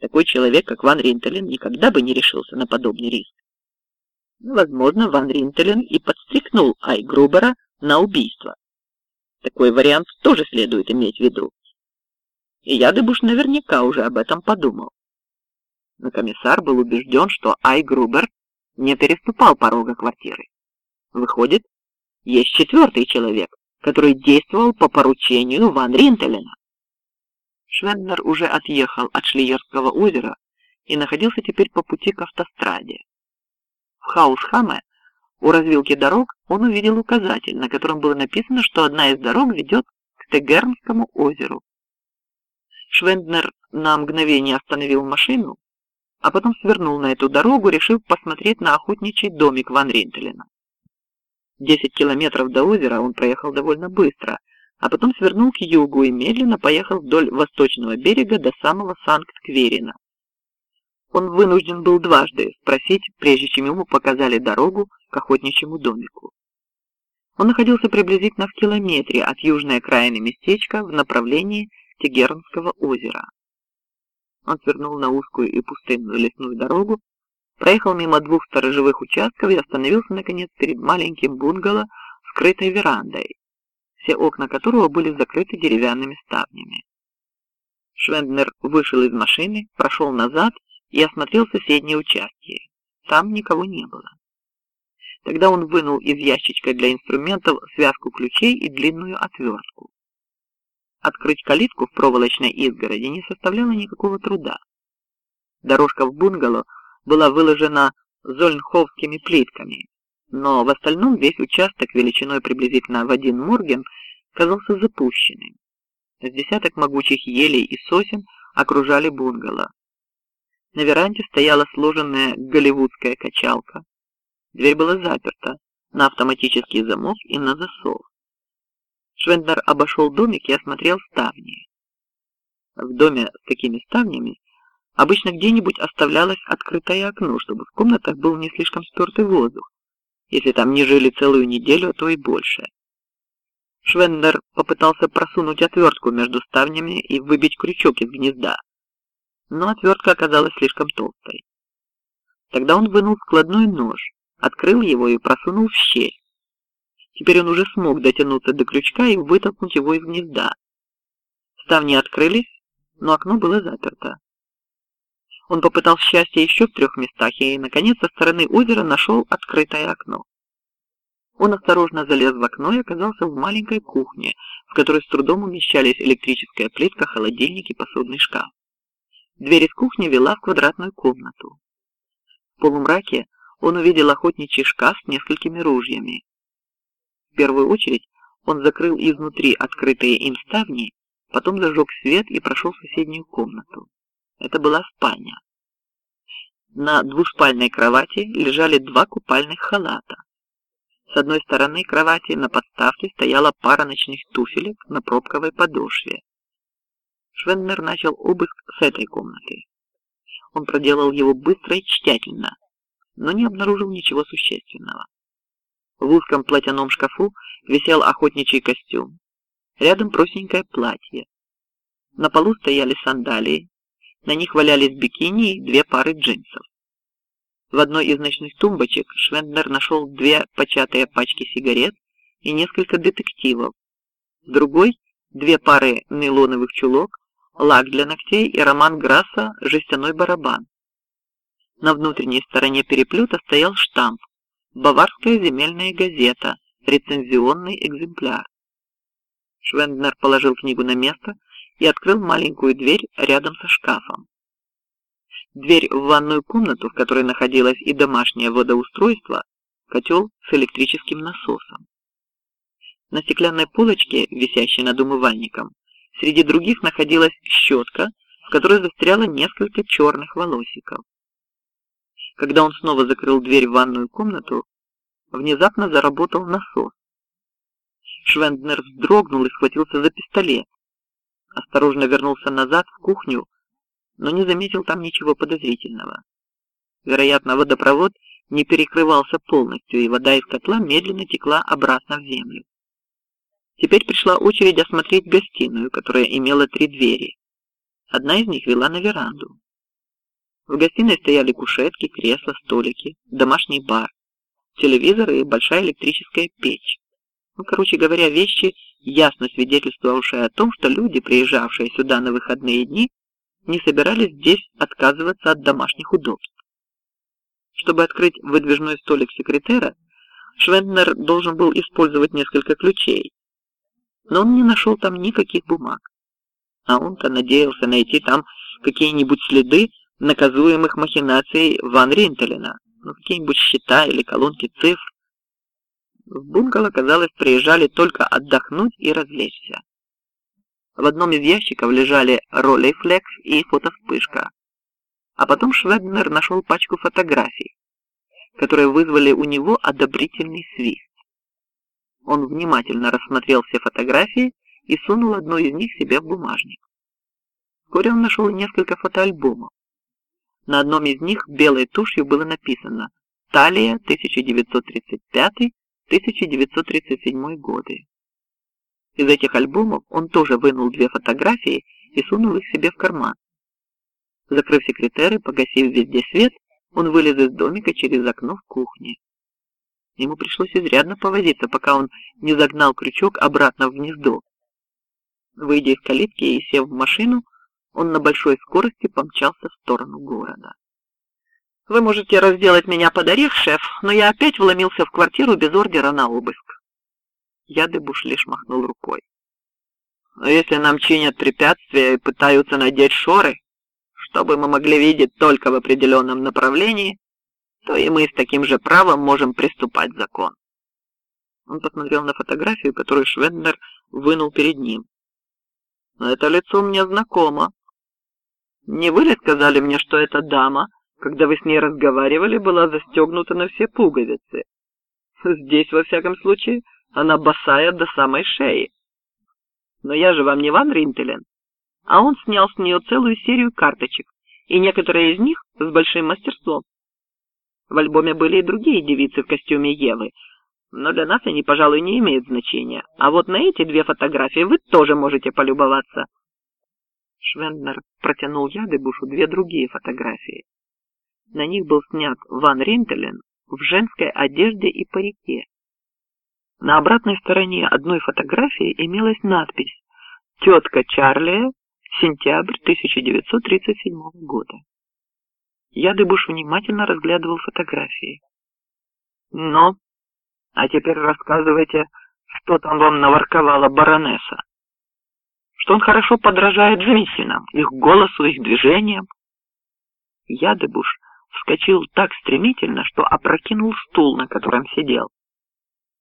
Такой человек, как Ван Ринтелен, никогда бы не решился на подобный риск. Возможно, Ван Ринтелен и подстрикнул Ай Грубера на убийство. Такой вариант тоже следует иметь в виду. И Ядыбуш наверняка уже об этом подумал. Но комиссар был убежден, что Ай Грубер не переступал порога квартиры. Выходит, есть четвертый человек, который действовал по поручению Ван Ринтелена. Швенднер уже отъехал от Шлиерского озера и находился теперь по пути к автостраде. В Хаусхаме у развилки дорог он увидел указатель, на котором было написано, что одна из дорог ведет к Тегернскому озеру. Швенднер на мгновение остановил машину, а потом свернул на эту дорогу, решив посмотреть на охотничий домик Ван Ринтелена. Десять километров до озера он проехал довольно быстро, а потом свернул к югу и медленно поехал вдоль восточного берега до самого Санкт-Кверина. Он вынужден был дважды спросить, прежде чем ему показали дорогу к охотничьему домику. Он находился приблизительно в километре от южной окраины местечка в направлении Тегернского озера. Он свернул на узкую и пустынную лесную дорогу, проехал мимо двух сторожевых участков и остановился, наконец, перед маленьким бунгало, скрытой верандой, все окна которого были закрыты деревянными ставнями. Швенднер вышел из машины, прошел назад и осмотрел соседние участки. Там никого не было. Тогда он вынул из ящичка для инструментов связку ключей и длинную отвертку. Открыть калитку в проволочной изгороди не составляло никакого труда. Дорожка в бунгало была выложена зольнховскими плитками, но в остальном весь участок величиной приблизительно в один морген казался запущенным. С десяток могучих елей и сосен окружали бунгало. На веранде стояла сложенная голливудская качалка. Дверь была заперта на автоматический замок и на засов. Швендер обошел домик и осмотрел ставни. В доме с такими ставнями обычно где-нибудь оставлялось открытое окно, чтобы в комнатах был не слишком спертый воздух, если там не жили целую неделю, то и больше. Швендер попытался просунуть отвертку между ставнями и выбить крючок из гнезда, но отвертка оказалась слишком толстой. Тогда он вынул складной нож, открыл его и просунул в щель. Теперь он уже смог дотянуться до крючка и вытолкнуть его из гнезда. Ставни открылись, но окно было заперто. Он попытал счастье еще в трех местах и, наконец, со стороны озера нашел открытое окно. Он осторожно залез в окно и оказался в маленькой кухне, в которой с трудом умещались электрическая плитка, холодильник и посудный шкаф. Дверь из кухни вела в квадратную комнату. В полумраке он увидел охотничий шкаф с несколькими ружьями первую очередь он закрыл изнутри открытые им ставни, потом зажег свет и прошел в соседнюю комнату. Это была спальня. На двуспальной кровати лежали два купальных халата. С одной стороны кровати на подставке стояла пара ночных туфелек на пробковой подошве. Швеннер начал обыск с этой комнаты. Он проделал его быстро и тщательно, но не обнаружил ничего существенного. В узком платяном шкафу висел охотничий костюм. Рядом простенькое платье. На полу стояли сандалии. На них валялись бикини и две пары джинсов. В одной из ночных тумбочек Швендер нашел две початые пачки сигарет и несколько детективов. В другой – две пары нейлоновых чулок, лак для ногтей и роман Грасса «Жестяной барабан». На внутренней стороне переплета стоял штамп Баварская земельная газета, рецензионный экземпляр. Швенднер положил книгу на место и открыл маленькую дверь рядом со шкафом. Дверь в ванную комнату, в которой находилось и домашнее водоустройство, котел с электрическим насосом. На стеклянной полочке, висящей над умывальником, среди других находилась щетка, в которой застряло несколько черных волосиков. Когда он снова закрыл дверь в ванную комнату, внезапно заработал насос. Швенднер вздрогнул и схватился за пистолет. Осторожно вернулся назад в кухню, но не заметил там ничего подозрительного. Вероятно, водопровод не перекрывался полностью, и вода из котла медленно текла обратно в землю. Теперь пришла очередь осмотреть гостиную, которая имела три двери. Одна из них вела на веранду. В гостиной стояли кушетки, кресла, столики, домашний бар, телевизор и большая электрическая печь. Ну, короче говоря, вещи, ясно свидетельствовавшие о том, что люди, приезжавшие сюда на выходные дни, не собирались здесь отказываться от домашних удобств. Чтобы открыть выдвижной столик секретера, Швенднер должен был использовать несколько ключей, но он не нашел там никаких бумаг. А он-то надеялся найти там какие-нибудь следы наказуемых махинаций Ван Ринтелена, ну, какие-нибудь счета или колонки цифр. В бунгало, казалось, приезжали только отдохнуть и развлечься. В одном из ящиков лежали ролейфлекс и фотовспышка. А потом Швебнер нашел пачку фотографий, которые вызвали у него одобрительный свист. Он внимательно рассмотрел все фотографии и сунул одну из них себе в бумажник. Вскоре он нашел несколько фотоальбомов. На одном из них белой тушью было написано «Талия, 1935-1937 годы». Из этих альбомов он тоже вынул две фотографии и сунул их себе в карман. Закрыв секретеры, погасив везде свет, он вылез из домика через окно в кухне. Ему пришлось изрядно повозиться, пока он не загнал крючок обратно в гнездо. Выйдя из калитки и сев в машину, он на большой скорости помчался в сторону города. Вы можете разделать меня под орех, шеф, но я опять вломился в квартиру без ордера на обыск. Ядыбуш лишь махнул рукой. Но если нам чинят препятствия и пытаются надеть шоры, чтобы мы могли видеть только в определенном направлении, то и мы с таким же правом можем приступать закон. Он посмотрел на фотографию, которую Швендер вынул перед ним. Но это лицо мне знакомо. Не вы ли сказали мне, что эта дама, когда вы с ней разговаривали, была застегнута на все пуговицы? Здесь, во всяком случае, она босая до самой шеи. Но я же вам не Ван Ринтелен. А он снял с нее целую серию карточек, и некоторые из них с большим мастерством. В альбоме были и другие девицы в костюме Евы, но для нас они, пожалуй, не имеют значения. А вот на эти две фотографии вы тоже можете полюбоваться. Швенднер протянул Ядыбушу две другие фотографии. На них был снят Ван Ринтелен в женской одежде и парике. На обратной стороне одной фотографии имелась надпись «Тетка Чарли, сентябрь 1937 года». Ядыбуш внимательно разглядывал фотографии. «Но, а теперь рассказывайте, что там вам наворковала баронесса. Что он хорошо подражает женщинам, их голосу, их движениям». Ядыбуш вскочил так стремительно, что опрокинул стул, на котором сидел.